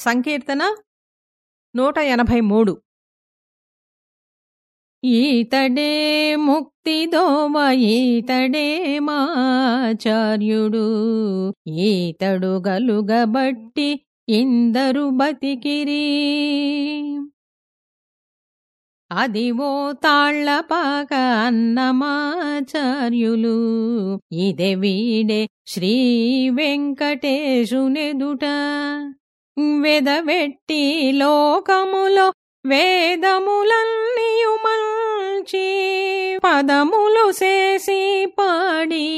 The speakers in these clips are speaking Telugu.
సంకీర్తన నూట ఎనభై మూడు. ఈతడే ముక్తిదోవ ఈతడే మాచార్యుడు. ఈతడు గలుగబట్టి ఇందరు బతికిరి. అదివో తాళ్ళపాక అన్నమాచార్యులు ఇదే వీడే శ్రీ వెంకటేశునెదుట. వెదవెట్టి లోకములో వేదములన్నీయు మంచి పదములు చేసి పాడి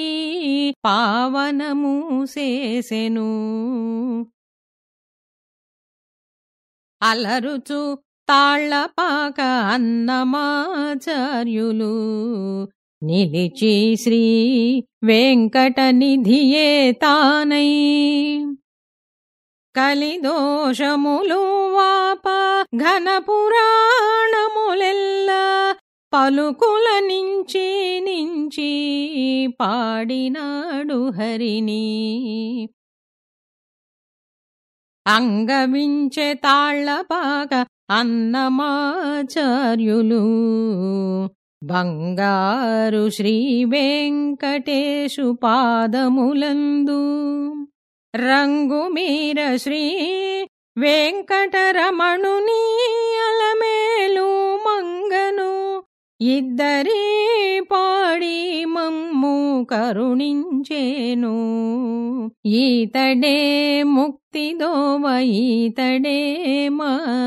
పావనము చేసెను. అలరుచు తాళ్ళపాక అన్నమాచార్యులు నిలిచి శ్రీ వెంకటనిధియే తానై కలిదోషములు వాప ఘన పురాణములెల్ల పలుకుల నుంచి నించి పాడినాడు హరిని. అంగవించె తాళ్ళపాక అన్నమాచార్యులు బంగారు శ్రీ వెంకటేశు పాదములందు. రంగుమీర శ్రీ వెంకటరమణుని అలమేలు మంగను. ఇద్దరి పాడి మమ్ము కరుణించేను. ఈతడే ముక్తిదోవ ఈతడే మాచార్యుడు.